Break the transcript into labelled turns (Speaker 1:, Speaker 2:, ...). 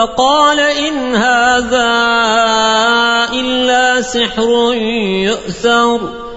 Speaker 1: فقال إن هذا إلا سحر يؤثر.